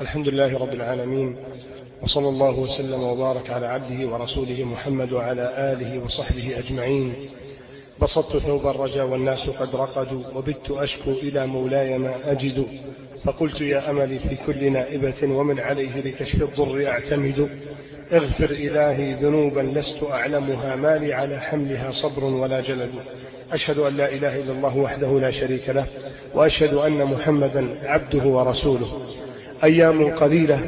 الحمد لله رب العالمين وصلى الله وسلم وبارك على عبده ورسوله محمد وعلى آله وصحبه أجمعين. بسطت ثوب الرجا والناس قد رقدوا وبت أشكو إلى مولاي ما أجد. فقلت يا أملي في كل نائبة ومن عليه لكشف الضر أعتمد. اغفر إلهي ذنوبا لست أعلمها ما لي على حملها صبر ولا جلد. أشهد أن لا إله إلا الله وحده لا شريك له وأشهد أن محمدا عبده ورسوله. أيام قليلة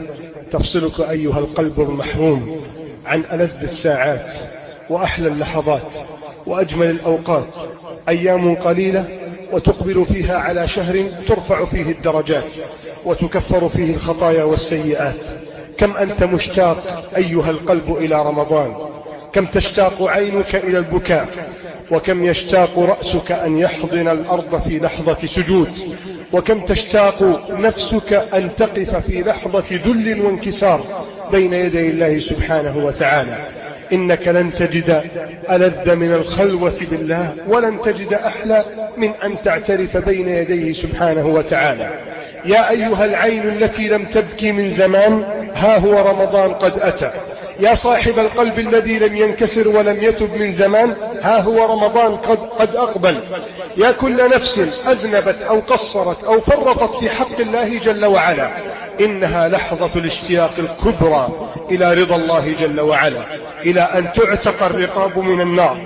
تفصلك أيها القلب المحروم عن ألذ الساعات وأحلى اللحظات وأجمل الأوقات. أيام قليلة وتقبل فيها على شهر ترفع فيه الدرجات وتكفر فيه الخطايا والسيئات. كم أنت مشتاق أيها القلب إلى رمضان؟ كم تشتاق عينك إلى البكاء؟ وكم يشتاق رأسك أن يحضن الأرض في لحظة سجود؟ وكم تشتاق نفسك أن تقف في لحظة ذل وانكسار بين يدي الله سبحانه وتعالى. إنك لن تجد ألذ من الخلوة بالله ولن تجد أحلى من أن تعترف بين يديه سبحانه وتعالى. يا أيها العين التي لم تبكي من زمان ها هو رمضان قد أتى. يا صاحب القلب الذي لم ينكسر ولم يتب من زمان ها هو رمضان قد, قد أقبل. يا كل نفس أذنبت أو قصرت أو فرطت في حق الله جل وعلا. إنها لحظة الاشتياق الكبرى إلى رضا الله جل وعلا. إلى أن تعتق الرقاب من النار.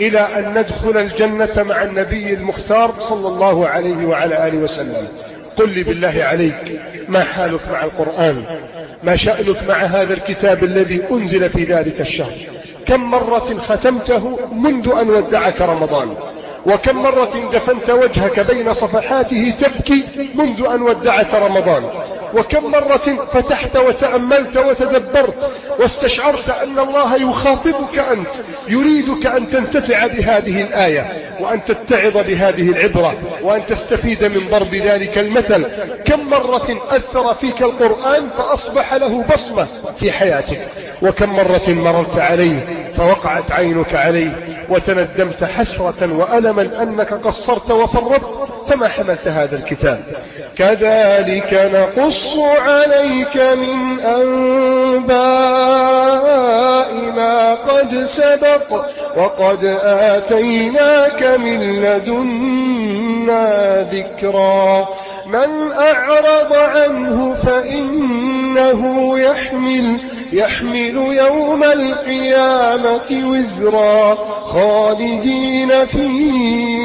إلى أن ندخل الجنة مع النبي المختار صلى الله عليه وعلى آله وسلم. قل لي بالله عليك ما حالك مع القرآن؟ ما شأنك مع هذا الكتاب الذي أنزل في ذلك الشهر؟ كم مرة ختمته منذ أن ودعك رمضان؟ وكم مرة دفنت وجهك بين صفحاته تبكي منذ أن ودعك رمضان. وكم مرة فتحت وتأملت وتدبرت واستشعرت أن الله يخاطبك أنت يريدك أن تنتفع بهذه الآية وأن تتعظ بهذه العبرة وأن تستفيد من ضرب ذلك المثل. كم مرة أثر فيك القرآن فأصبح له بصمة في حياتك. وكم مرة مررت عليه فوقعت عينك عليه وتندمت حسرة وألما أنك قصرت وفرطت فما حملت هذا الكتاب؟ كذلك نقص عليك من أنباء ما قد سبق وقد آتيناك من لدنا ذكرا. من أعرض عنه فإنه يحمل يحمل يوم القيامة وزرا خالدين فيه.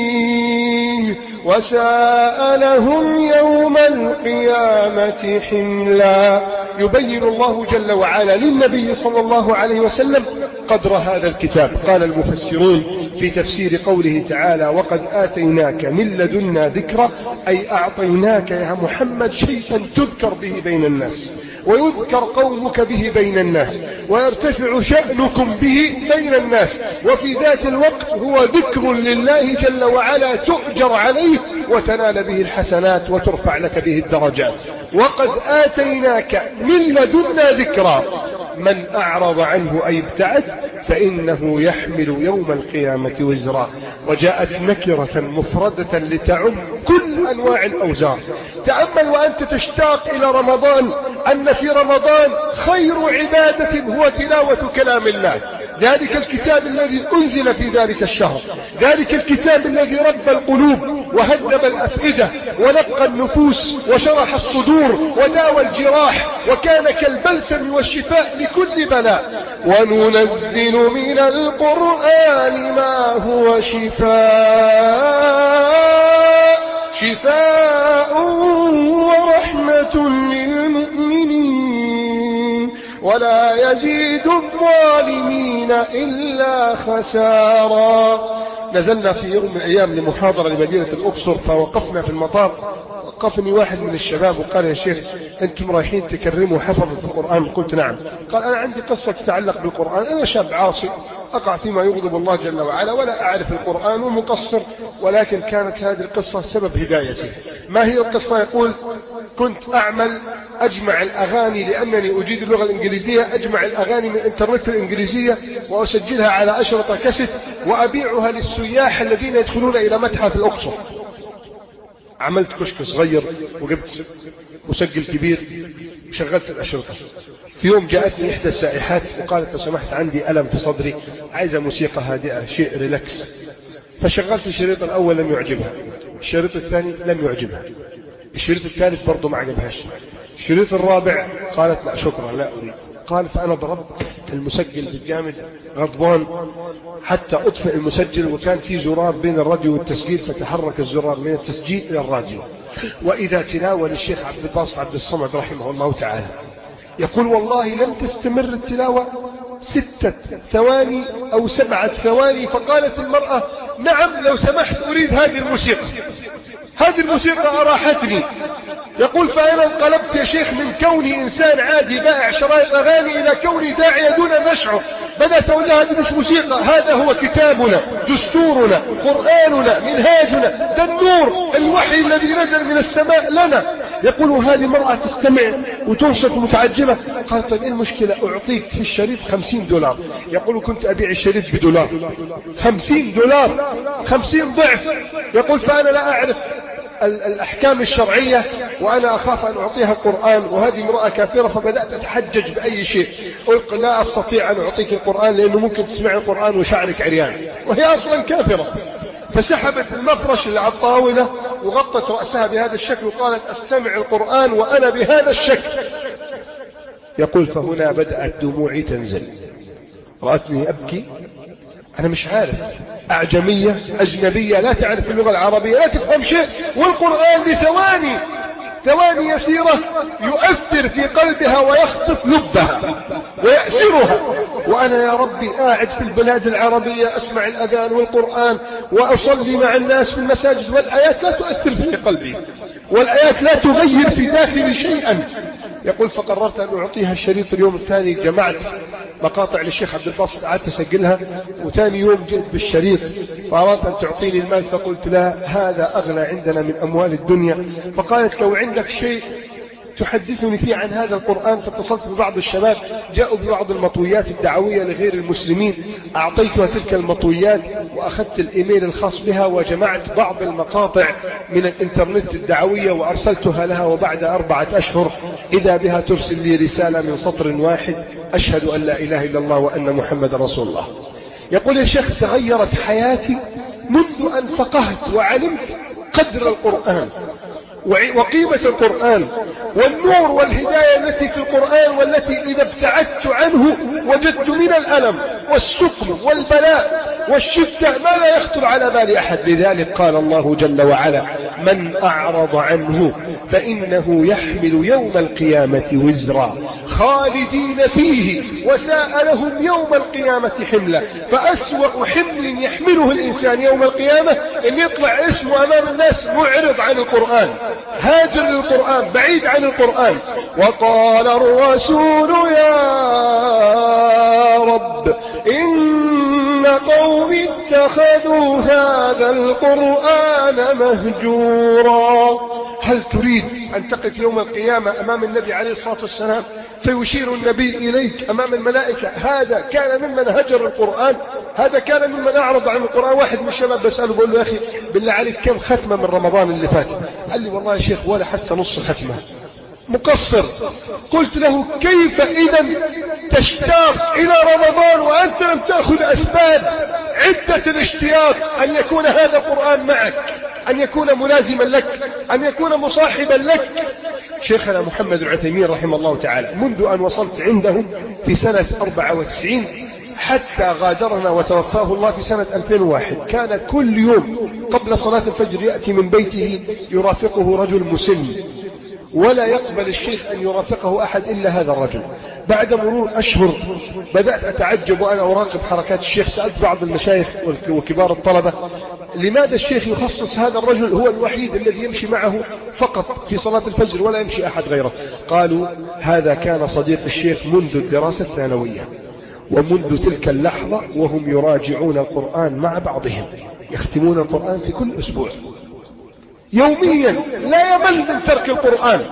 وساء لهم يوم القيامة حملا. يبين الله جل وعلا للنبي صلى الله عليه وسلم قدر هذا الكتاب. قال المفسرون في تفسير قوله تعالى وقد آتيناك من لدنا ذكرى أي أعطيناك يا محمد شيئا تذكر به بين الناس ويذكر قومك به بين الناس ويرتفع شأنكم به بين الناس وفي ذات الوقت هو ذكر لله جل وعلا تؤجر عليه وتنال به الحسنات وترفع لك به الدرجات. وقد آتيناك من لدنا ذكرى. من أعرض عنه أي ابتعد فإنه يحمل يوم القيامة وزرا. وجاءت نكرة مفردة لتعم كل أنواع الأوزار. تأمل وأنت تشتاق إلى رمضان أن في رمضان خير عبادة هو تلاوة كلام الله. ذلك الكتاب الذي أنزل في ذلك الشهر. ذلك الكتاب الذي رب القلوب وهذب الأفئدة ونقى النفوس وشرح الصدور وداوى الجراح وكان كالبلسم والشفاء لكل بلاء. وننزل من القرآن ما هو شفاء شفاء ورحمة ولا يزيد الظالمين إلا خسارا. نزلنا في يوم من الأيام لمحاضرة لمدينة الأقصر فوقفنا في المطار. وقفني واحد من الشباب وقال يا شيخ أنتم رايحين تكرموا حفظة القرآن؟ قلت نعم. قال أنا عندي قصة تتعلق بالقرآن. أنا شاب عاصي. أقع فيما يغضب الله جل وعلا ولا أعرف القرآن ومقصر ولكن كانت هذه القصة سبب هدايتي ما هي القصة؟ يقول كنت أعمل أجمع الأغاني لأنني أجيد اللغة الإنجليزية أجمع الأغاني من الإنترنت الإنجليزية وأسجلها على أشرطة كست وأبيعها للسياح الذين يدخلون إلى متحف الأقصر. عملت كشك صغير وجبت مسجل كبير شغلت الأشرطة. في يوم جاءتني إحدى السائحات وقالت لو سمحت عندي ألم في صدري عايزة موسيقى هادئة شيء ريلاكس فشغلت الشريط الأول لم يعجبها. الشريط الثاني لم يعجبها. الشريط الثالث برضه ما عجبهاش. الشريط الرابع قالت لا شكرا لا أريد. قالت فأنا ضربت المسجل بالجامد غضبان حتى أطفئ المسجل وكان في زرار بين الراديو والتسجيل فتحرك الزرار من التسجيل إلى الراديو. وإذا تلاوة للشيخ عبد الباسط عبد الصمد رحمه الله تعالى يقول والله لم تستمر التلاوة ستة ثواني أو سبعة ثواني. فقالت المرأة نعم لو سمحت أريد هذه الموسيقى. هذه الموسيقى أراحتني. يقول فأنا انقلبت يا شيخ من كوني إنسان عادي بائع شرائط أغاني إلى كوني داعية دون أن أشعر بدأت أقول هذه مش موسيقى هذا هو كتابنا دستورنا قرآننا منهاجنا ده النور الوحي الذي نزل من السماء لنا. يقول هذه المرأة تستمع وتنصت متعجبة. قالت طيب إيه المشكلة؟ أعطيك في الشريط خمسين دولار. يقول كنت أبيع الشريط بدولار. خمسين دولار. خمسين ضعف. يقول فأنا لا أعرف الأحكام الشرعية وأنا أخاف أن أعطيها القرآن وهذه امرأة كافرة فبدأت أتحجج بأي شيء. قلت لا أستطيع أن أعطيك القرآن لأنه ممكن تسمع القرآن وشعرك عريان. وهي أصلا كافرة. فسحبت المفرش اللي على الطاولة وغطت رأسها بهذا الشكل وقالت أستمع القرآن وأنا بهذا الشكل. يقول فهنا بدأت دموعي تنزل. رأتني أبكي. أنا مش عارف. أعجمية أجنبية لا تعرف اللغة العربية لا تفهم شيء. والقرآن لثواني. ثواني يسيرة يؤثر في قلبها ويخطف لبها ويأسرها. وأنا يا ربي قاعد في البلاد العربية أسمع الأذان والقرآن وأصلي مع الناس في المساجد والآيات لا تؤثر في قلبي والآيات لا تغير في داخلي شيئا. يقول فقررت أن أعطيها الشريط اليوم الثاني جمعت مقاطع للشيخ عبد الباسط قعدت أسجلها. وثاني يوم جئت بالشريط فأردت أن تعطيني المال فقلت لا هذا أغلى عندنا من أموال الدنيا. فقالت لو عندك شيء تحدثني فيه عن هذا القرآن فاتصلت ببعض الشباب جاءوا ببعض المطويات الدعوية لغير المسلمين. أعطيتها تلك المطويات وأخذت الإيميل الخاص بها وجمعت بعض المقاطع من الإنترنت الدعوية وأرسلتها لها وبعد أربعة أشهر. إذا بها ترسل لي رسالة من سطر واحد أشهد أن لا إله إلا الله وأن محمد رسول الله. يقول يا شيخ تغيرت حياتي منذ أن فقهت وعلمت قدر القرآن. وقيمة القرآن والنور والهداية التي في القرآن والتي إذا ابتعدت عنه وجدت من الألم والسقم والبلاء والشدة ما لا يخطر على بال أحد. لذلك قال الله جل وعلا من أعرض عنه فإنه يحمل يوم القيامة وزرا خالدين فيه وساء لهم يوم القيامة حملا. فأسوأ حمل يحمله الإنسان يوم القيامة أن يطلع اسمه أمام الناس معرض عن القرآن هاجر للقرآن بعيد عن القرآن. وقال الرسول يا رب إن قوم اتخذوا هذا القرآن مهجورا. هل تريد أن تقف يوم القيامة أمام النبي عليه الصلاة والسلام فيشير النبي إليك أمام الملائكة؟ هذا كان ممن هجر القرآن هذا كان ممن أعرض عن القرآن. واحد من الشباب بسأله بقول له يا أخي بالله عليك كم ختمة من رمضان اللي فات؟ قال لي والله يا شيخ ولا حتى نص ختمة. مقصر. قلت له كيف إذا تشتاق إلى رمضان وأنت لم تأخذ أسباب عدة الاشتياق أن يكون هذا القرآن معك أن يكون ملازما لك أن يكون مصاحبا لك؟ شيخنا محمد العثيمين رحمه الله تعالى منذ أن وصلت عنده في سنة 94 حتى غادرنا وتوفاه الله في سنة 2001 كان كل يوم قبل صلاة الفجر يأتي من بيته يرافقه رجل مسن. ولا يقبل الشيخ أن يرافقه أحد إلا هذا الرجل. بعد مرور أشهر بدأت أتعجب وأنا أراقب حركات الشيخ سألت بعض المشايخ وكبار الطلبة لماذا الشيخ يخصص هذا الرجل؟ هو الوحيد الذي يمشي معه فقط في صلاة الفجر ولا يمشي أحد غيره. قالوا هذا كان صديق الشيخ منذ الدراسة الثانوية ومنذ تلك اللحظة وهم يراجعون القرآن مع بعضهم يختمون القرآن في كل أسبوع. يوميا لا يمل من ترك القرآن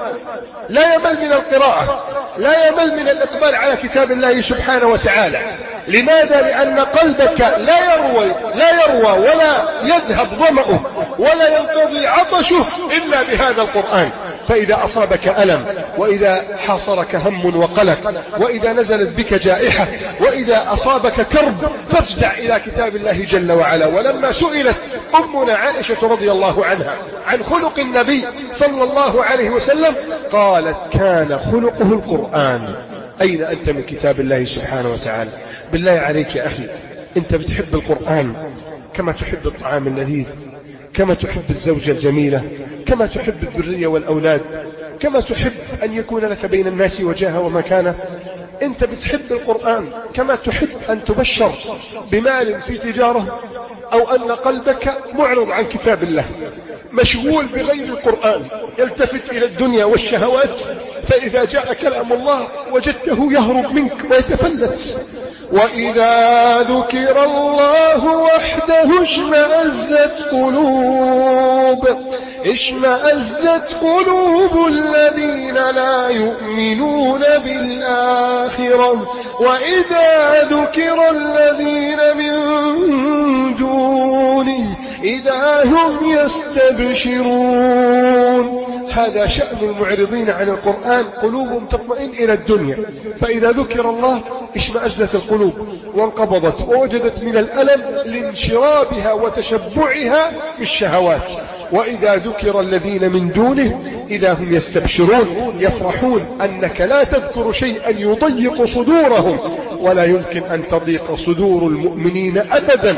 لا يمل من القراءة لا يمل من الإقبال على كتاب الله سبحانه وتعالى. لماذا؟ لأن قلبك لا يروي لا يروى ولا يذهب ظمأه ولا ينقضي عطشه إلا بهذا القرآن. فإذا أصابك ألم وإذا حاصرك هم وقلق وإذا نزلت بك جائحة وإذا أصابك كرب فافزع إلى كتاب الله جل وعلا. ولما سئلت أمنا عائشة رضي الله عنها عن خلق النبي صلى الله عليه وسلم قالت كان خلقه القرآن. أين أنت من كتاب الله سبحانه وتعالى؟ بالله عليك يا أخي أنت بتحب القرآن كما تحب الطعام اللذيذ كما تحب الزوجة الجميلة كما تحب الذرية والأولاد كما تحب أن يكون لك بين الناس وجاهة ومكانة. أنت بتحب القرآن كما تحب أن تبشر بمال في تجارة أو أن قلبك معرض عن كتاب الله. مشغول بغير القرآن يلتفت إلى الدنيا والشهوات فإذا جاء كلام الله وجدته يهرب منك ويتفلت. وإذا ذكر الله وحده اشمأزت قلوب إشمأزت قلوب الذين لا يؤمنون بالآخرة وإذا ذكر الذين من دونه إذا هم يستبشرون. هذا شأن المعرضين عن القرآن قلوبهم تطمئن إلى الدنيا. فإذا ذكر الله إشمأزت القلوب وانقبضت ووجدت من الألم لانشرابها وتشبعها بالشهوات. وإذا ذكر الذين من دونه إذا هم يستبشرون يفرحون أنك لا تذكر شيئا يضيق صدورهم. ولا يمكن أن تضيق صدور المؤمنين أبدا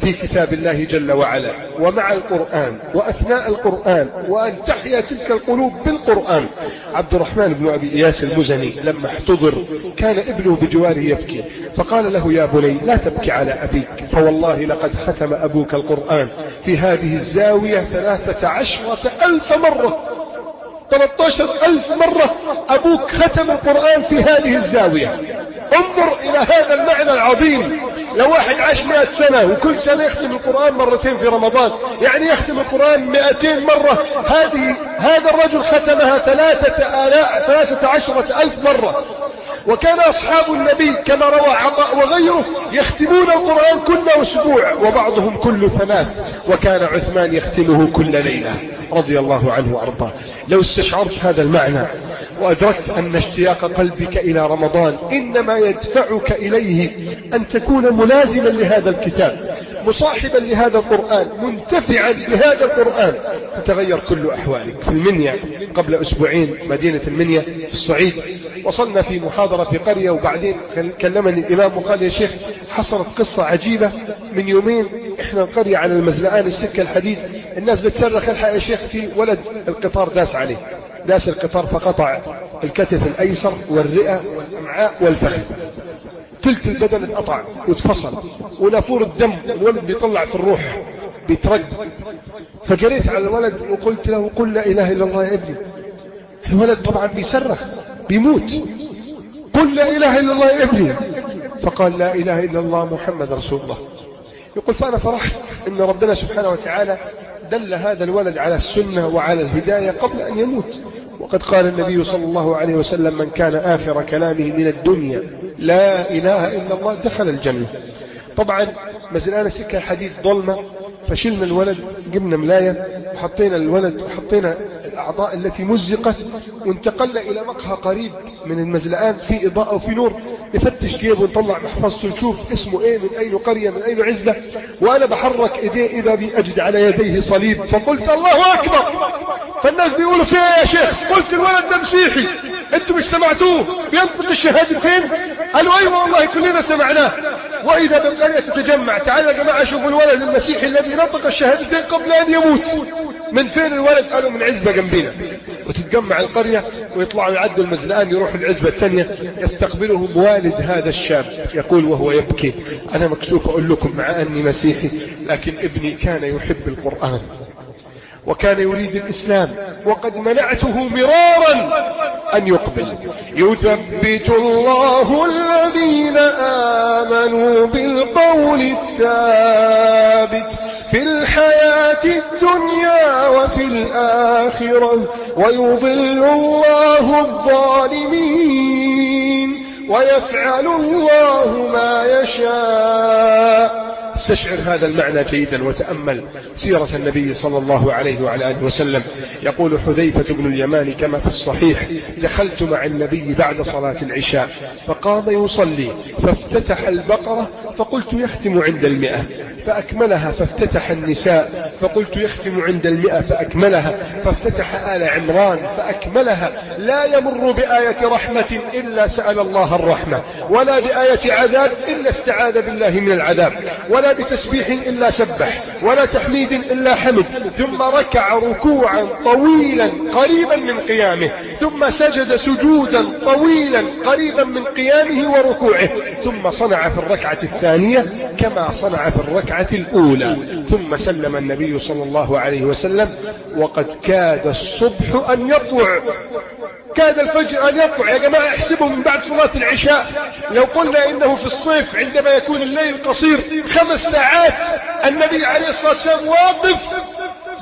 في كتاب الله جل وعلا. ومع القرآن وأثناء القرآن وأن تحيا تلك القلوب بالقرآن. عبد الرحمن بن أبي إياس المزني لما احتضر كان ابنه بجواره يبكي. فقال له يا بني لا تبكي على أبيك فوالله لقد ختم أبوك القرآن في هذه الزاوية ثلاثة عشرة ألف مرة. 13 ألف مرة أبوك ختم القرآن في هذه الزاوية. انظر إلى هذا المعنى العظيم. لو واحد عاش مئة سنة وكل سنة يختم القرآن مرتين في رمضان يعني يختم القرآن مئتين مرة. هذه هذا الرجل ختمها ثلاثة آلاء ثلاثة عشرة ألف مرة. وكان أصحاب النبي كما روى عطاء وغيره يختمون القرآن كل أسبوع وبعضهم كل ثلاث وكان عثمان يختمه كل ليلة رضي الله عنه وأرضاه. لو استشعرت هذا المعنى وأدركت أن اشتياق قلبك إلى رمضان إنما يدفعك إليه أن تكون ملازما لهذا الكتاب. مصاحبا لهذا القرآن منتفعا بهذا القرآن. تتغير كل أحوالك. في المنيا قبل أسبوعين مدينة المنيا في الصعيد. وصلنا في محاضرة في قرية وبعدين كلمني الإمام وقال يا شيخ حصلت قصة عجيبة. من يومين إحنا القرية على المزلقان السكة الحديد. الناس بتصرخ الحق يا شيخ في ولد القطار داس عليه. داس القطار فقطع الكتف الأيسر والرئة والأمعاء والفخذ. تلت البدن انقطع واتفصل ونافور الدم الولد بيطلع في الروح بيترد. فجريت على الولد وقلت له قل لا إله إلا الله يا ابني. الولد طبعا بيصرخ بيموت. قل لا إله إلا الله يا ابني. فقال لا إله إلا الله محمد رسول الله. يقول فأنا فرحت أن ربنا سبحانه وتعالى دل هذا الولد على السنة وعلى الهداية قبل أن يموت. وقد قال النبي صلى الله عليه وسلم من كان آخر كلامه من الدنيا. لا إله إلا الله دخل الجنة. طبعا مزلان سكة حديد ظلمة فشلنا الولد جبنا ملاية وحطينا الولد وحطينا الأعضاء التي مزقت وانتقلنا إلى مقهى قريب من المزلقان في إضاءة وفي نور. نفتش جيبه ونطلع محفظته نشوف اسمه إيه من أين قرية من أين عزبة. وأنا بحرك ايديه إذا بأجد على يديه صليب. فقلت الله أكبر. فالناس بيقولوا فيه يا شيخ؟ قلت الولد ده مسيحي. أنتوا مش سمعتوه؟ بينطق الشهادتين؟ قالوا أيوه والله كلنا سمعناه. وإذا بالقرية تتجمع تعالوا يا جماعة شوفوا الولد المسيحي الذي نطق الشهادتين قبل أن يموت. من فين الولد؟ قالوا من عزبة جنبنا وتتجمع القرية ويطلعوا يعدوا المزلقان يروحوا العزبة الثانية. يستقبلهم والد هذا الشاب. يقول وهو يبكي أنا مكسوف أقول لكم مع أني مسيحي لكن ابني كان يحب القرآن. وكان يريد الإسلام وقد منعته مرارا أن يقبل. يثبت الله الذين آمنوا بالقول الثابت في الحياة الدنيا وفي الآخرة ويضل الله الظالمين ويفعل الله ما يشاء. استشعر هذا المعنى جيدا وتأمل. سيرة النبي صلى الله عليه وعلى آله وسلم. يقول حذيفة بن اليمان كما في الصحيح دخلت مع النبي بعد صلاة العشاء فقام يصلي فافتتح البقرة فقلت يختم عند المئة فأكملها فافتتح النساء. فقلت يختم عند المئة فأكملها فافتتح آل عمران فأكملها. لا يمر بآية رحمة إلا سأل الله الرحمة ولا بآية عذاب إلا استعاذ بالله من العذاب ولا بتسبيح إلا سبح. ولا تحميد إلا حمد. ثم ركع ركوعا طويلا قريبا من قيامه. ثم سجد سجودا طويلا قريبا من قيامه وركوعه. ثم صنع في الركعة الثانية كما صنع في الركعة الأولى. ثم سلم النبي صلى الله عليه وسلم وقد كاد الصبح أن يطلع. كاد الفجر أن يطلع. يا جماعة احسبوا من بعد صلاة العشاء. لو قلنا إنه في الصيف عندما يكون الليل قصير خمس ساعات النبي عليه الصلاة والسلام واقف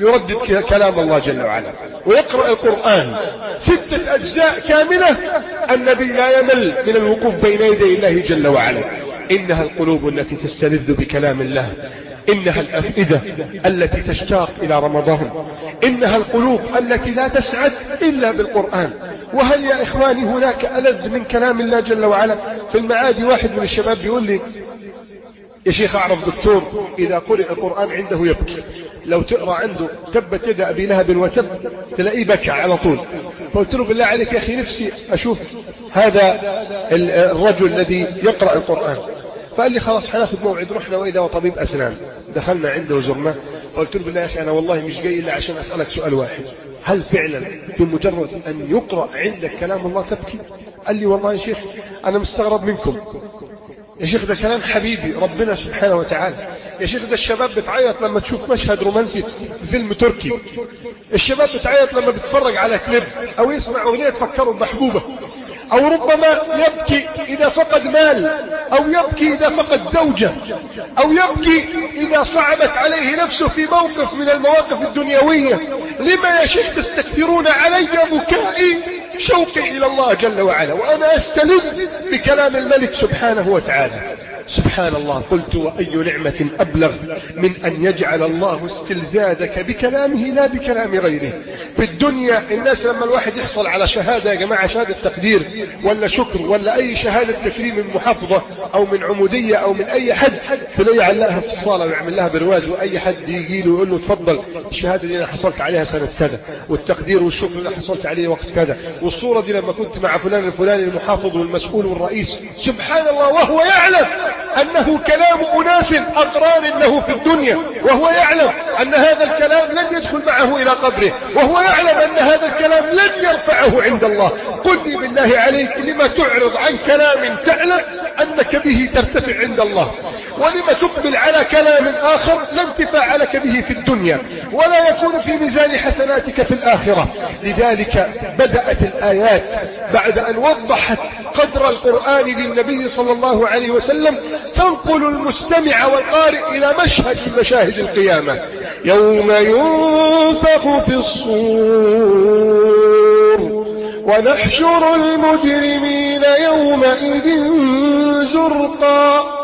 يردد كلام الله جل وعلا. ويقرأ القرآن. ستة أجزاء كاملة النبي لا يمل من الوقوف بين يدي الله جل وعلا. إنها القلوب التي تستلذ بكلام الله. إنها الأفئدة التي تشتاق إلى رمضان. إنها القلوب التي لا تسعد إلا بالقرآن. وهل يا إخواني هناك ألذ من كلام الله جل وعلا؟ في المعادي واحد من الشباب بيقول لي يا شيخ أعرف دكتور إذا قرئ القرآن عنده يبكي. لو تقرأ عنده تبت يد أبي لهب وتب تلاقيه بكى على طول. فقلت له بالله عليك يا أخي نفسي أشوف هذا الرجل الذي يقرأ القرآن. فقال لي خلاص حناخد موعد رحنا وإذا وطبيب أسنان. دخلنا عنده وزرناه قلت له بالله يا أخي أنا والله مش جاي إلا عشان أسألك سؤال واحد. هل فعلا بمجرد أن يقرأ عندك كلام الله تبكي؟ قال لي والله يا شيخ أنا مستغرب منكم. يا شيخ ده كلام حبيبي ربنا سبحانه وتعالى. يا شيخ ده الشباب بتعيط لما تشوف مشهد رومانسي في فيلم تركي. الشباب بتعيط لما بتفرج على كليب أو يسمع أغنية تفكره بمحبوبه أو ربما يبكي إذا فقد مال أو يبكي إذا فقد زوجة أو يبكي إذا صعبت عليه نفسه في موقف من المواقف الدنيوية. لما يا شيخ تستكثرون علي بكائي شوقي إلى الله جل وعلا وأنا أستلذ بكلام الملك سبحانه وتعالى. سبحان الله قلت وأي نعمة أبلغ من أن يجعل الله استلذاذك بكلامه لا بكلام غيره. في الدنيا الناس لما الواحد يحصل على شهادة يا جماعة شهادة تقدير ولا شكر ولا أي شهادة تكريم من محافظة أو من عمودية أو من أي حد تلاقيه يعلقها في الصالة ويعمل لها برواز وأي حد يجي له ويقول له تفضل الشهادة دي أنا حصلت عليها سنة كذا والتقدير والشكر اللي حصلت عليه وقت كذا والصورة دي لما كنت مع فلان الفلاني المحافظ والمسؤول والرئيس سبحان الله وهو يعلم. أنه كلام أناس أقران له في الدنيا وهو يعلم أن هذا الكلام لن يدخل معه إلى قبره وهو يعلم أن هذا الكلام لن يرفعه عند الله. قل لي بالله عليك لما تعرض عن كلام تعلم أنك به ترتفع عند الله. ولما تقبل على كلام آخر لا انتفاع لك به في الدنيا ولا يكون في ميزان حسناتك في الآخرة. لذلك بدأت الآيات بعد أن وضحت قدر القرآن للنبي صلى الله عليه وسلم. تنقل المستمع والقارئ إلى مشهد من مشاهد القيامة. يوم ينفخ في الصور ونحشر المجرمين يومئذ زرقا.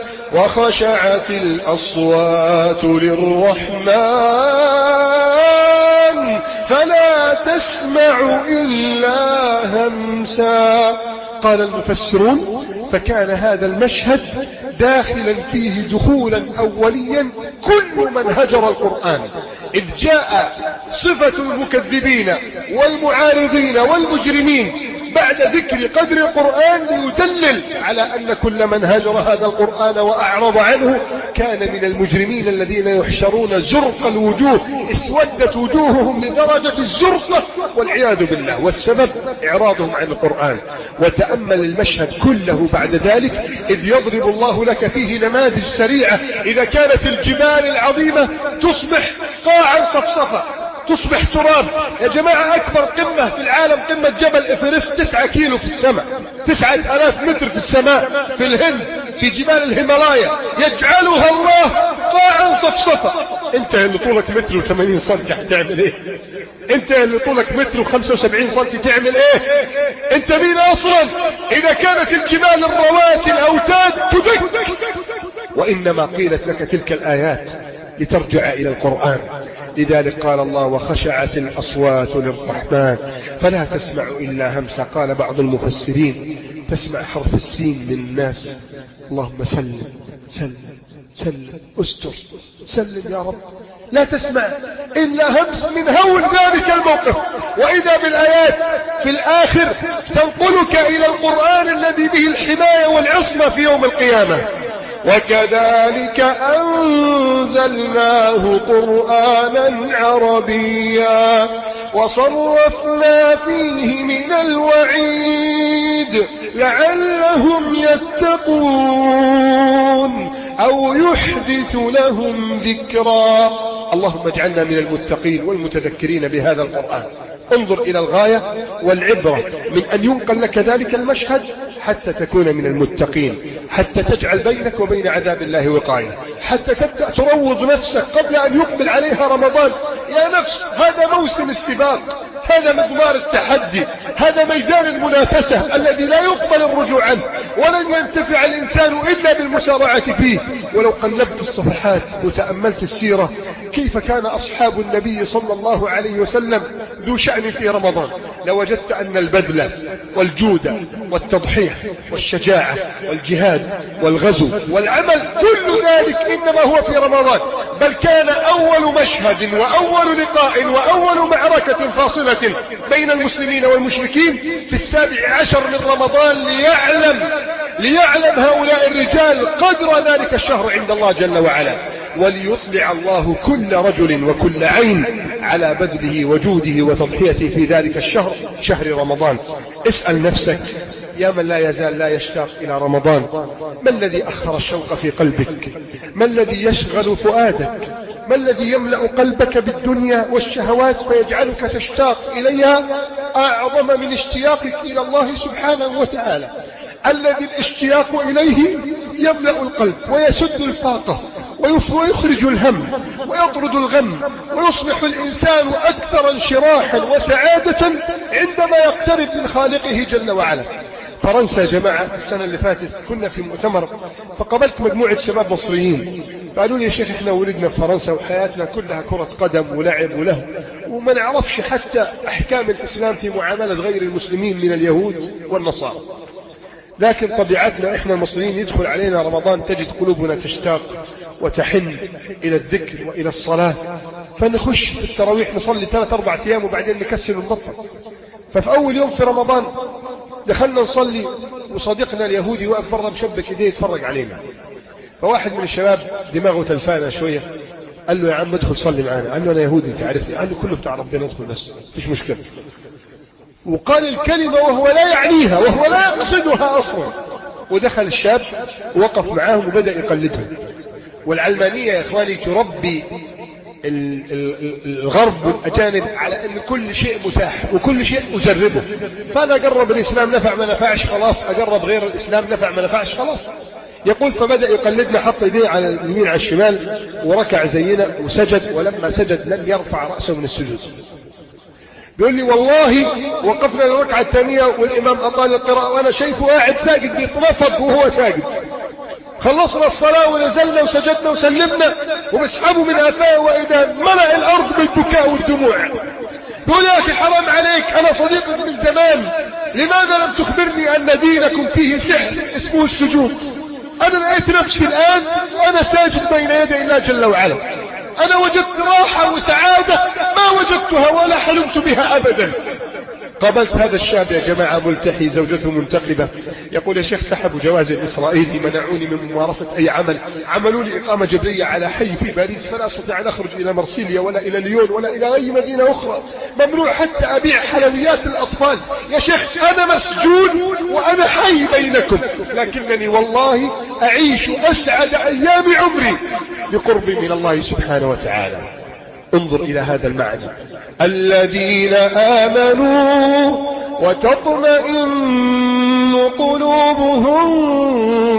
وخشعت الأصوات للرحمن فلا تسمع إلا همسا. قال المفسرون فكان هذا المشهد داخلا فيه دخولا أوليا كل من هجر القرآن. إذ جاء صفة المكذبين والمعارضين والمجرمين بعد ذكر قدر القرآن ليدلل على أن كل من هجر هذا القرآن وأعرض عنه كان من المجرمين الذين يحشرون زرق الوجوه اسودت وجوههم لدرجة الزرقة والعياذ بالله. والسبب إعراضهم عن القرآن. وتأمل المشهد كله بعد ذلك إذ يضرب الله لك فيه نماذج سريعة. إذا كانت الجبال العظيمة تصبح قاعا صفصفا تصبح تراب. يا جماعة أكبر قمة في العالم قمة جبل إفرست تسعة كيلو في السماء تسعة ألاف متر في السماء. في الهند في جبال الهيمالايا يجعلها الله قاعا صفصفا أنت اللي طولك متر وثمانين سنتي هتعمل إيه؟ أنت اللي طولك متر وخمسة وسبعين سنتي تعمل إيه؟ أنت مين أصلا؟ إذا كانت الجبال الرواسي الأوتاد تدك. وإنما قيلت لك تلك الآيات لترجع إلى القرآن. لذلك قال الله وخشعت الأصوات للرحمن فلا تسمع إلا همسا قال بعض المفسرين تسمع حرف السين من الناس اللهم سلم سلم سلم استر سلم يا رب. لا تسمع إلا همس من هول ذلك الموقف. وإذا بالآيات في الآخر تنقلك إلى القرآن الذي به الحماية والعصمة في يوم القيامة. وكذلك أنزلناه قرآنا عربيا وصرفنا فيه من الوعيد لعلهم يتقون أو يحدث لهم ذكرا. اللهم اجعلنا من المتقين والمتذكرين بهذا القرآن. انظر إلى الغاية والعبرة من أن ينقل لك ذلك المشهد حتى تكون من المتقين. حتى تجعل بينك وبين عذاب الله وقاية. حتى تبدأ تروض نفسك قبل أن يقبل عليها رمضان. يا نفس هذا موسم السباق. هذا مضمار التحدي. هذا ميدان المنافسة الذي لا يقبل الرجوع عنه. ولن ينتفع الإنسان إلا بالمسارعة فيه. ولو قلبت الصفحات وتأملت السيرة كيف كان أصحاب النبي صلى الله عليه وسلم ذو شأن في رمضان؟ لوجدت أن البذلة والجود والتضحية والشجاعة والجهاد والغزو والعمل كل ذلك إنما هو في رمضان بل كان أول مشهد وأول لقاء وأول معركة فاصلة بين المسلمين والمشركين في السابع عشر من رمضان ليعلم ليعلم هؤلاء الرجال قدر ذلك الشهر عند الله جل وعلا. وليطلع الله كل رجل وكل عين على بذله وجوده وتضحيته في ذلك الشهر شهر رمضان. اسأل نفسك يا من لا يزال لا يشتاق إلى رمضان ما الذي أخر الشوق في قلبك؟ ما الذي يشغل فؤادك؟ ما الذي يملأ قلبك بالدنيا والشهوات فيجعلك تشتاق إليها؟ أعظم من اشتياقك إلى الله سبحانه وتعالى. الذي الاشتياق إليه يملأ القلب ويسد الفاقة. ويخرج الهم ويطرد الغم ويصبح الإنسان أكثر انشراحا وسعادة عندما يقترب من خالقه جل وعلا. فرنسا يا جماعة السنة اللي فاتت كنا في مؤتمر فقابلت مجموعة شباب مصريين. قالوا لي يا شيخ إحنا ولدنا في فرنسا وحياتنا كلها كرة قدم ولعب وله وما نعرفش حتى أحكام الإسلام في معاملة غير المسلمين من اليهود والنصارى. لكن طبيعتنا إحنا المصريين يدخل علينا رمضان تجد قلوبنا تشتاق. وتحن إلى الذكر وإلى الصلاة. فنخش التراويح نصلي ثلاث أربع أيام وبعدين نكسل ونبطل ففي أول يوم في رمضان دخلنا نصلي وصديقنا اليهودي واقف برا مشبك إيديه يتفرج علينا. فواحد من الشباب دماغه تلفانه شوية قال له يا عم ادخل صلي معانا. قال له أنا يهودي تعرفني قال له كله بتاع ربنا ادخل بس مفيش مشكلة. وقال الكلمة وهو لا يعنيها وهو لا يقصدها أصلا. ودخل الشاب ووقف معاهم وبدأ يقلدهم. والعلمانيه يا إخواني تربي الغرب والأجانب على أن كل شيء متاح وكل شيء أجربه فأنا أقرب الإسلام نفع ما نفعش خلاص أقرب غير الإسلام نفع ما نفعش خلاص. يقول فبدأ يقلدنا حط يديه على اليمين على الشمال وركع زينا وسجد ولما سجد لم يرفع رأسه من السجود. بيقول لي والله وقفنا للركعة الثانية والإمام أطال القراءة وأنا شايفه قاعد ساجد بيتنفض وهو ساجد. خلصنا الصلاة ونزلنا وسجدنا وسلمنا وبسحبه من أفاه وإذا ملأ الأرض بالبكاء والدموع. يقول يا أخي حرام عليك أنا صديقك من زمان لماذا لم تخبرني أن دينكم فيه سحر اسمه السجود؟ أنا لقيت نفسي الآن وأنا ساجد بين يدي الله جل وعلا. أنا وجدت راحة وسعادة ما وجدتها ولا حلمت بها أبدا. قابلت هذا الشاب يا جماعة ملتحي زوجته منتقبة. يقول يا شيخ سحبوا جواز الإسرائيلي منعوني من ممارسة أي عمل. عملوا لي إقامة جبرية على حي في باريس فلا أستطيع أن أخرج إلى مرسيليا ولا إلى ليون ولا إلى أي مدينة أخرى. ممنوع حتى أبيع حلويات الأطفال. يا شيخ أنا مسجون وأنا حي بينكم. لكنني والله أعيش أسعد أيام عمري بقربي من الله سبحانه وتعالى. انظر إلى هذا المعنى. الذين آمنوا وتطمئن قلوبهم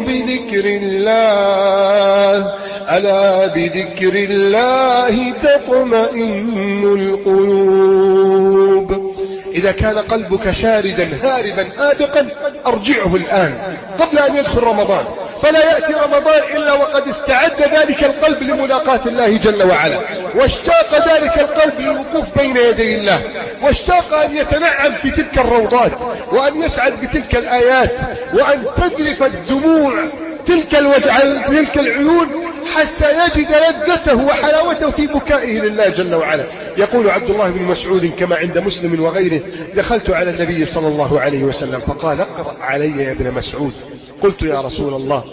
بذكر الله. ألا بذكر الله تطمئن القلوب؟ إذا كان قلبك شاردا هاربا آدقا أرجعه الآن قبل أن يدخل رمضان. فلا يأتي رمضان إلا وقد استعد ذلك القلب لملاقاة الله جل وعلا. واشتاق ذلك القلب للوقوف بين يدي الله. واشتاق أن يتنعم في تلك الروضات وأن يسعد بتلك الآيات وأن تذرف الدموع تلك الوجع تلك العيون حتى يجد لذته وحلاوته في بكائه لله جل وعلا. يقول عبد الله بن مسعود كما عند مسلم وغيره دخلت على النبي صلى الله عليه وسلم فقال اقرأ علي يا ابن مسعود. قلت يا رسول الله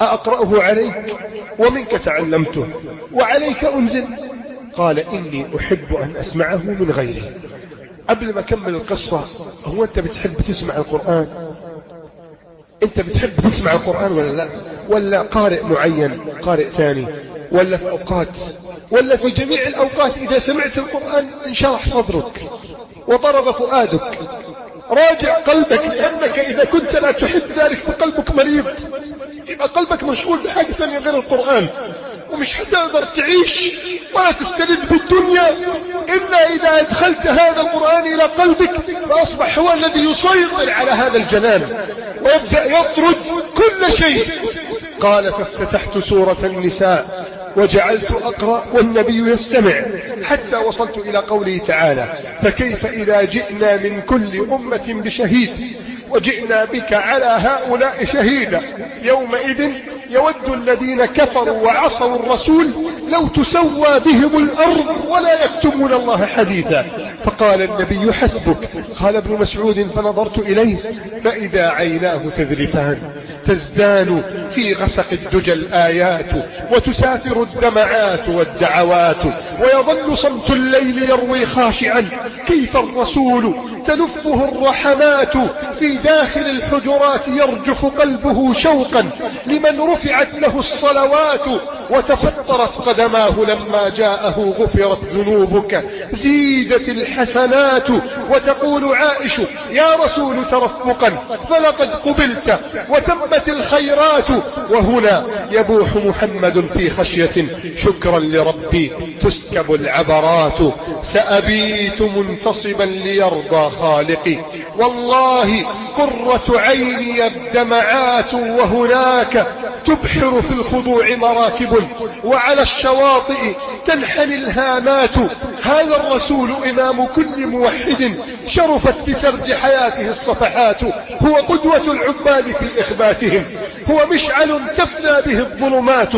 أقرأه عليك؟ ومنك تعلمته؟ وعليك أنزل؟ قال إني أحب أن أسمعه من غيري قبل ما أكمل القصة هو أنت بتحب تسمع القرآن؟ أنت بتحب تسمع القرآن ولا لا؟ ولا قارئ معين قارئ ثاني ولا في أوقات ولا في جميع الأوقات إذا سمعت القرآن انشرح صدرك وضرب فؤادك. راجع قلبك لأنك إذا كنت لا تحب ذلك فقلبك مريض. يبقى قلبك مشغول بحاجة ثانية غير القرآن. ومش هتقدر تعيش ولا تستند بالدنيا إلا إذا أدخلت هذا القرآن إلى قلبك فأصبح هو الذي يسيطر على هذا الجنان ويبدأ يطرد كل شيء. قال فافتتحت سورة النساء وجعلت أقرأ والنبي يستمع حتى وصلت إلى قوله تعالى فكيف إذا جئنا من كل أمة بشهيد وجئنا بك على هؤلاء شهيدا؟ يومئذ يود الذين كفروا وعصوا الرسول لو تسوى بهم الأرض ولا يكتمون الله حديثا. فقال النبي حسبك. قال ابن مسعود فنظرت إليه فإذا عيناه تذرفان. تزدان في غسق الدجى الآيات وتسافر الدمعات والدعوات ويظل صمت الليل يروي خاشعا. كيف الرسول تلفه الرحمات في داخل الحجرات يرجف قلبه شوقا لمن رفعت له الصلوات وتفطرت قدماه لما جاءه غفرت ذنوبك. زيدت الحسنات وتقول عائش يا رسول ترفقا فلقد قبلت وتمت الخيرات. وهنا يبوح محمد في خشية شكرا لربي تسكب العبرات. سأبيت منتصبا ليرضى خالقي. والله قرة عيني الدمعات وهناك تبحر في الخضوع مراكب وعلى الشواطئ تنحني الهامات. هذا الرسول إمام كل موحد شرفت بسرد حياته الصفحات. هو قدوة العباد في إخباتهم. هو مشعل تفنى به الظلمات.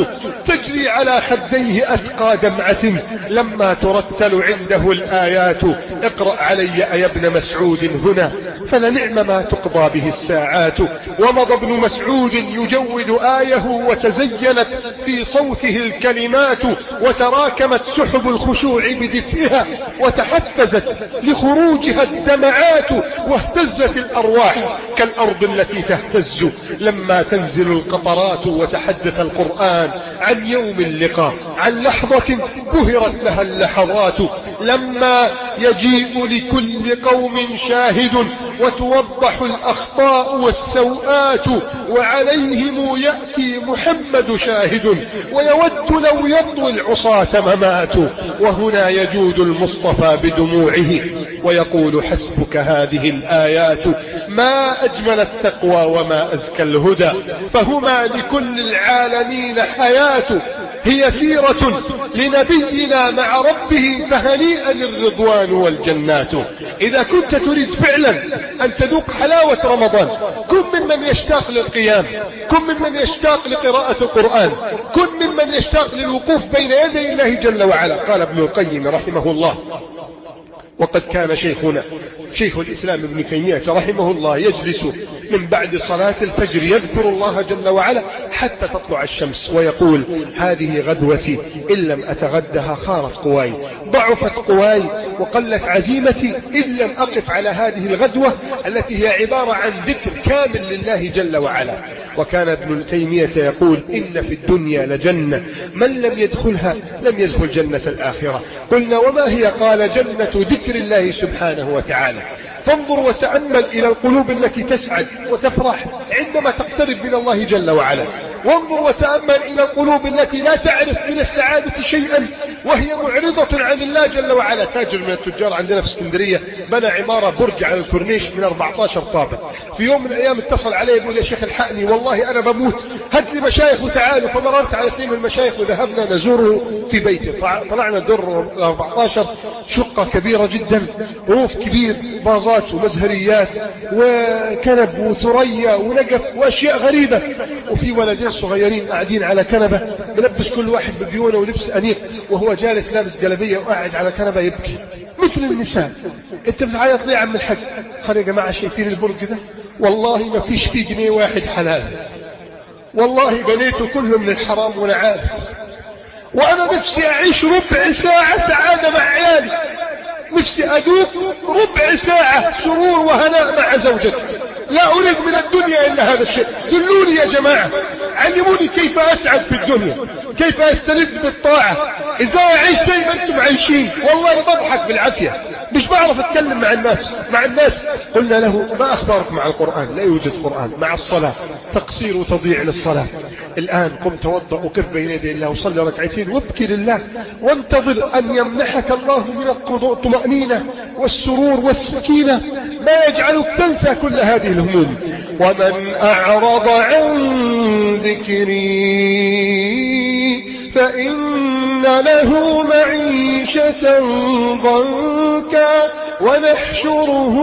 تجري على خديه أتقى دمعة. لما ترتل عنده الآيات اقرأ علي يا ابن مسعود هنا فلنعم ما تقضى به الساعات. ومضى ابن مسعود يجود آيه وتزينت في صوته الكلمات وتراكمت سحب الخشوع بدفئها وتحفزت لخروجها الدمعات واهتزت الأرواح كالأرض التي تهتز لما تنزل القطرات وتحدث القرآن عن يوم اللقاء عن لحظة بهرت لها اللحظات لما يجيء لكل قوم شاهد وتوضح الأخطاء والسوءات وعليهم يأتي محمد شاهد ويود لو يطوي العصاة ممات وهنا يجود المصطفى بدموعه ويقول حسبك هذه الآيات ما أجمل التقوى وما أزكى الهدى فهما لكل العالمين حياة هي سيرة لنبينا مع ربه فهنيئا الرضوان والجنات. إذا كنت تريد فعلا أن تذوق حلاوة رمضان كن ممن يشتاق للقيام كن ممن يشتاق لقراءة القرآن كن ممن يشتاق للوقوف بين يدي الله جل وعلا. قال ابن القيم رحمه الله وقد كان شيخنا شيخ الإسلام ابن تيمية رحمه الله يجلس من بعد صلاة الفجر يذكر الله جل وعلا حتى تطلع الشمس ويقول هذه غدوتي إن لم أتغدها خارت قواي ضعفت قواي وقلت عزيمتي إن لم أقف على هذه الغدوة التي هي عبارة عن ذكر كامل لله جل وعلا. وكان ابن تيمية يقول إن في الدنيا لجنة من لم يدخلها لم يدخل جنة الآخرة. قلنا وما هي؟ قال جنة ذكر الله سبحانه وتعالى. فانظر وتأمل إلى القلوب التي تسعد وتفرح عندما تقترب من الله جل وعلا. وانظر وتأمل إلى القلوب التي لا تعرف من السعادة شيئا وهي معرضة عن الله جل وعلا. تاجر من التجار عندنا في اسكندرية بنى عمارة برج على الكورنيش من 14 طابق. في يوم من الأيام اتصل علي يقول يا شيخ الحقني والله أنا بموت. هات لي مشايخ وتعالوا فمررت على اثنين من المشايخ وذهبنا نزوره في بيته. طلعنا در 14 شقة كبيرة جدا روف كبير فازات ومزهريات وكنب وثريا ونقف وأشياء غريبة. وفي ولدين صغيرين قاعدين على كنبة ملبس كل واحد بديونه ولبس أنيق وهو جالس لابس جلبية وقاعد على كنبة يبكي. مثل النساء. أنت بتعيط ليه يا عم الحاج؟ خلي يا جماعة شايفين البرج ده؟ والله ما فيش فيه جنيه واحد حلال. والله بنيته كله من الحرام وأنا عارف. وأنا نفسي أعيش ربع ساعة سعادة مع عيالي. نفسي أذوق ربع ساعة سرور وهناء مع زوجتي. لا أريد من الدنيا إلا هذا الشيء. دلوني يا جماعة. علموني كيف أسعد في الدنيا. كيف استند بالطاعة إزاي أعيش زي ما أنتم عايشين والله بضحك بالعافية. مش بعرف أتكلم مع الناس. مع الناس. قلنا له ما أخبارك مع القرآن؟ لا يوجد قرآن. مع الصلاة. تقصير وتضيع للصلاة. الآن قم توضأ وقف بين يدي الله وصلي ركعتين وابكي لله وانتظر أن يمنحك الله من الطمأنينة والسرور والسكينة. ما يجعلك تنسى كل هذه الهموم. ومن أعرض عن ذكري فإن له معيشة ضنكا ونحشره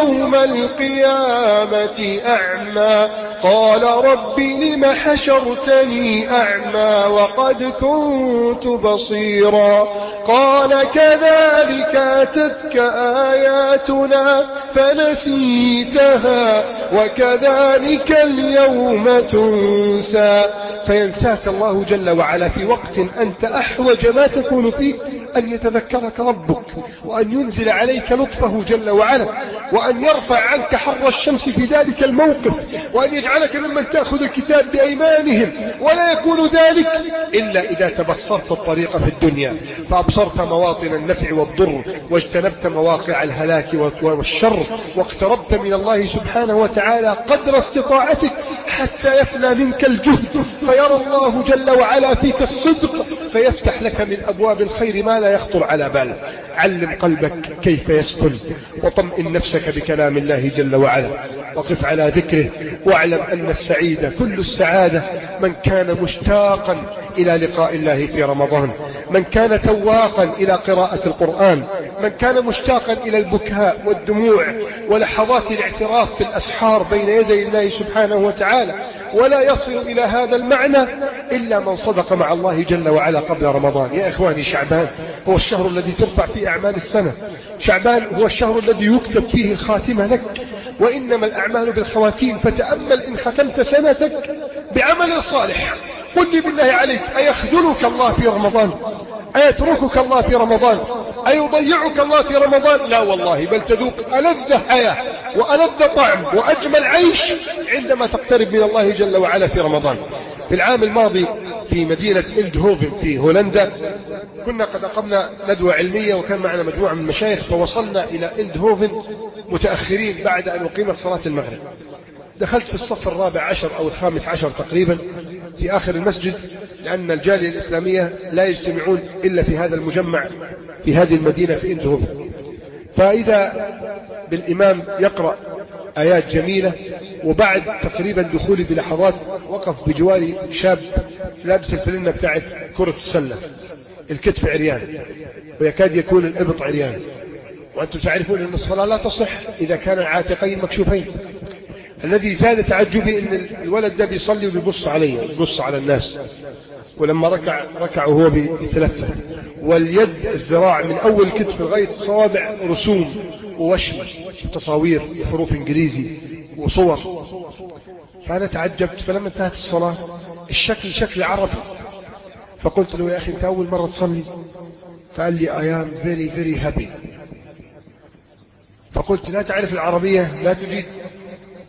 يوم القيامة أعمى. قال رب لم حشرتني أعمى وقد كنت بصيرا. قال كذلك أتتك آياتنا فنسيتها وكذلك اليوم تنسى. فينساك الله جل وعلا في وقت أنت أحوج ما تكون فيه أن يتذكرك ربك وأن ينزل عليك لطفه جل وعلا وأن يرفع عنك حر الشمس في ذلك الموقف وأن يجعلك ممن تأخذ الكتاب بأيمانهم ولا يكون ذلك إلا إذا تبصرت الطريق في الدنيا فأبصرت مواطن النفع والضر واجتنبت مواقع الهلاك والشر واقتربت من الله سبحانه وتعالى قدر استطاعتك حتى يفنى منك الجهد فيرى الله جل وعلا فيك الصدق فيفتح لك من أبواب الخير ما لا يخطر على بال. علم قلبك كيف يسكن وطمئن نفسك بكلام الله جل وعلا. وقف على ذكره واعلم أن السعيد كل السعادة. من كان مشتاقا إلى لقاء الله في رمضان. من كان تواقا إلى قراءة القرآن. من كان مشتاقا إلى البكاء والدموع ولحظات الاعتراف في الأسحار بين يدي الله سبحانه وتعالى. ولا يصل إلى هذا المعنى إلا من صدق مع الله جل وعلا قبل رمضان. يا إخواني شعبان هو الشهر الذي ترفع فيه أعمال السنة. شعبان هو الشهر الذي يكتب فيه الخاتمة لك. وإنما الأعمال بالخواتيم فتأمل إن ختمت سنتك بعمل صالح. قل لي بالله عليك أيخذلك الله في رمضان؟ أيتركك الله في رمضان؟ أيضيعك الله في رمضان؟ لا والله بل تذوق ألذ حياة وألذ طعم وأجمل عيش عندما تقترب من الله جل وعلا في رمضان. في العام الماضي في مدينة إلدهوفن في هولندا كنا قد أقمنا ندوة علمية وكان معنا مجموعة من المشايخ فوصلنا إلى إلدهوفن متأخرين بعد أن أقيمت صلاة المغرب. دخلت في الصف الرابع عشر أو الخامس عشر تقريبا في آخر المسجد لأن الجالية الإسلامية لا يجتمعون إلا في هذا المجمع في هذه المدينة في إندهوفن فإذا بالإمام يقرأ آيات جميلة وبعد تقريبا دخولي بلحظات وقف بجواري شاب لابس الفلنة بتاعت كرة السلة الكتف عريان ويكاد يكون الإبط عريان. وأنتم تعرفون أن الصلاة لا تصح إذا كان العاتقين مكشوفين. الذي زاد تعجبي أن الولد ده بيصلي وبيبص علي بيبص على الناس. ولما ركع ركع وهو بيتلفت واليد الذراع من أول كتف لغاية الصوابع رسوم ووشم وتصاوير وحروف إنجليزي وصور. فأنا تعجبت فلما انتهت الصلاة الشكل شكل عربي. فقلت له يا أخي أنت أول مرة تصلي؟ فقال لي I am very very happy. فقلت لا تعرف العربية لا تجيد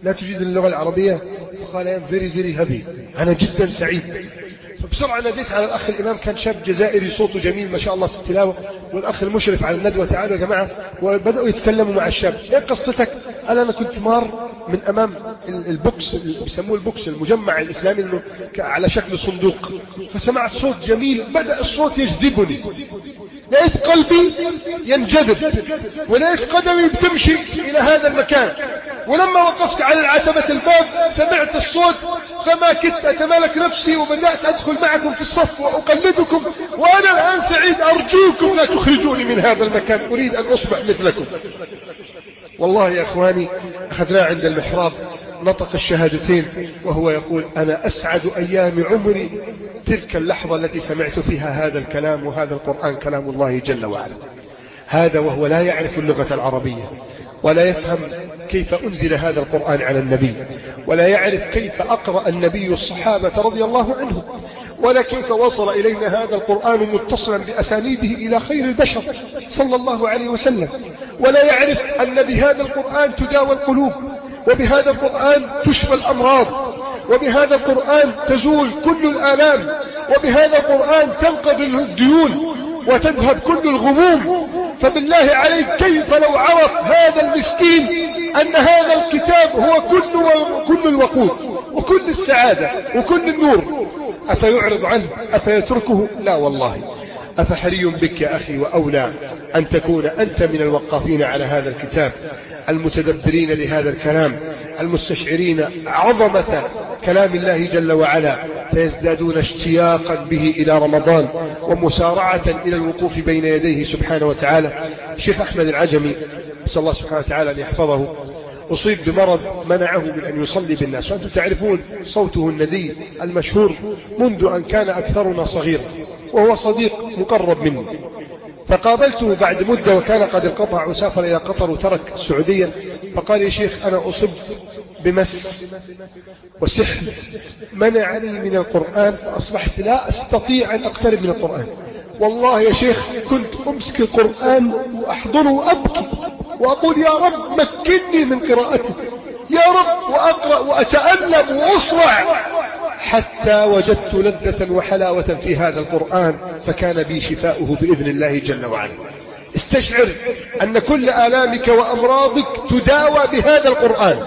لا تجيد اللغة العربية؟ فقال I am very very happy. أنا جدا سعيد. فبسرعة ناديت على الأخ الإمام كان شاب جزائري صوته جميل ما شاء الله في التلاوة. والأخ المشرف على الندوة تعالوا يا جماعة. وبدأوا يتكلموا مع الشاب. إيه قصتك؟ قال أنا كنت مار من أمام البوكس بيسموه البوكس المجمع الإسلامي على شكل صندوق. فسمعت صوت جميل بدأ الصوت يجذبني. لقيت قلبي ينجذب ولقيت قدمي بتمشي إلى هذا المكان. ولما وقفت على العتبة الباب سمعت الصوت فما كدت أتمالك نفسي وبدأت أدخل معكم في الصف وأقلدكم وأنا الآن سعيد أرجوكم لا تخرجوني من هذا المكان أريد أن أصبح مثلكم. والله يا أخواني أخذناه عند المحراب. نطق الشهادتين وهو يقول أنا أسعد أيام عمري تلك اللحظة التي سمعت فيها هذا الكلام وهذا القرآن كلام الله جل وعلا. هذا وهو لا يعرف اللغة العربية ولا يفهم كيف أنزل هذا القرآن على النبي ولا يعرف كيف أقرأ النبي الصحابة رضي الله عنهم ولا كيف وصل إلينا هذا القرآن متصلا بأسانيده إلى خير البشر صلى الله عليه وسلم. ولا يعرف أن بهذا القرآن تداوى القلوب وبهذا القرآن تشفى الأمراض وبهذا القرآن تزول كل الآلام وبهذا القرآن تنقضي الديون وتذهب كل الغموم. فبالله عليك كيف لو عرف هذا المسكين أن هذا الكتاب هو كل, كل الوقود وكل السعادة وكل النور؟ أفيعرض عنه أفيتركه؟ لا والله. أفحري بك يا أخي وأولى أن تكون أنت من الوقافين على هذا الكتاب المتدبرين لهذا الكلام المستشعرين عظمة كلام الله جل وعلا فيزدادون اشتياقا به إلى رمضان ومسارعة إلى الوقوف بين يديه سبحانه وتعالى. شيخ أحمد العجمي نسأل الله سبحانه وتعالى أن يحفظه. أصيب بمرض منعه من أن يصلي بالناس وأنتم تعرفون صوته الندي المشهور منذ أن كان أكثرنا صغيرا. وهو صديق مقرب مني. فقابلته بعد مدة وكان قد انقطع وسافر إلى قطر وترك السعودية. فقال يا شيخ أنا أصبت بمس وسحر منعني من القرآن فأصبحت لا أستطيع أن أقترب من القرآن. والله يا شيخ كنت أمسك القرآن وأحضره وأبكي وأقول يا رب مكني من قراءته يا رب وأقرأ وأتألم وأصرع حتى وجدت لذة وحلاوة في هذا القرآن فكان بي شفاؤه بإذن الله جل وعلا. استشعر أن كل آلامك وأمراضك تداوى بهذا القرآن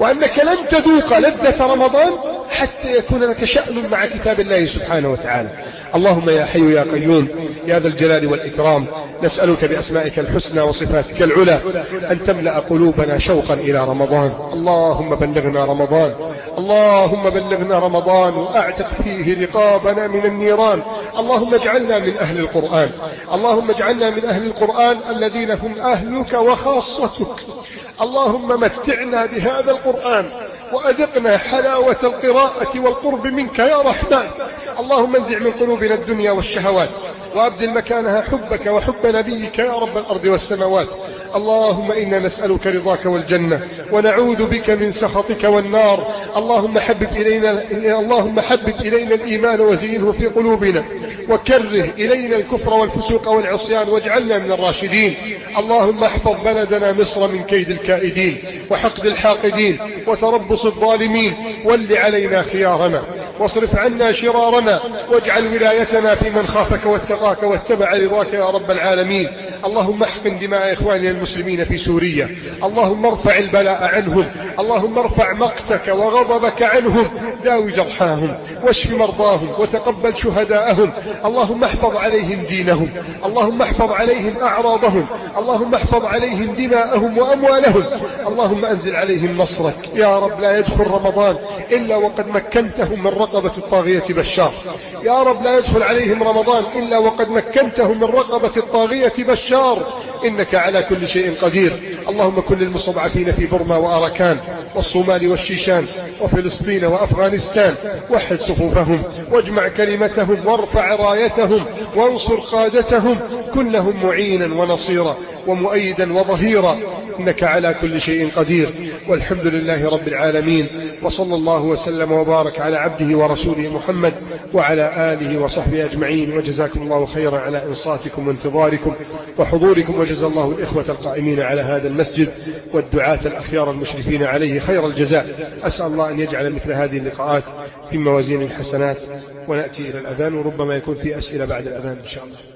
وأنك لن تذوق لذة رمضان حتى يكون لك شأن مع كتاب الله سبحانه وتعالى. اللهم يا حي يا قيوم يا ذا الجلال والإكرام نسألك بأسمائك الحسنى وصفاتك العلى أن تملأ قلوبنا شوقا إلى رمضان. اللهم بلغنا رمضان اللهم بلغنا رمضان وأعتق فيه رقابنا من النيران. اللهم اجعلنا من أهل القرآن اللهم اجعلنا من أهل القرآن الذين هم أهلك وخاصتك. اللهم متعنا بهذا القرآن وأذقنا حلاوة القراءة والقرب منك يا رحمن. اللهم انزع من قلوبنا الدنيا والشهوات وأبدل مكانها حبك وحب نبيك يا رب الأرض والسماوات. اللهم إنا نسألك رضاك والجنة ونعوذ بك من سخطك والنار. اللهم حبب إلينا اللهم حبب إلينا الإيمان وزينه في قلوبنا وكره إلينا الكفر والفسوق والعصيان واجعلنا من الراشدين. اللهم احفظ بلدنا مصر من كيد الكائدين وحقد الحاقدين وتربص الظالمين. ول علينا خيارنا واصرف عنا شرارنا واجعل ولايتنا في من خافك واتقاك واتبع رضاك يا رب العالمين. اللهم احقن دماء إخواننا المسلمين في سوريا. اللهم ارفع البلاء عنهم. اللهم ارفع مقتك وغضبك عنهم. داوي جرحاهم. واشف مرضاهم. وتقبل شهداءهم. اللهم احفظ عليهم دينهم. اللهم احفظ عليهم أعراضهم. اللهم احفظ عليهم دماءهم وأموالهم. اللهم أنزل عليهم نصرك. يا رب لا يدخل رمضان إلا وقد مكنتهم من رقب رقبة الطاغية بشار. يا رب لا يدخل عليهم رمضان إلا وقد مكنتهم من رقبة الطاغية بشار. إنك على كل شيء قدير. اللهم كن للمستضعفين في برما وأركان والصومال والشيشان وفلسطين وأفغانستان. وحد صفوفهم واجمع كلمتهم وارفع رايتهم وانصر قادتهم. كن لهم معينا ونصيرا. ومؤيدا وظهيرا إنك على كل شيء قدير. والحمد لله رب العالمين وصلى الله وسلم وبارك على عبده ورسوله محمد وعلى آله وصحبه أجمعين. وجزاكم الله خيرا على إنصاتكم وانتظاركم وحضوركم. وجزا الله الإخوة القائمين على هذا المسجد والدعاة الأخيار المشرفين عليه خير الجزاء. أسأل الله أن يجعل مثل هذه اللقاءات في موازين الحسنات ونأتي إلى الأذان. وربما يكون في أسئلة بعد الأذان إن شاء الله.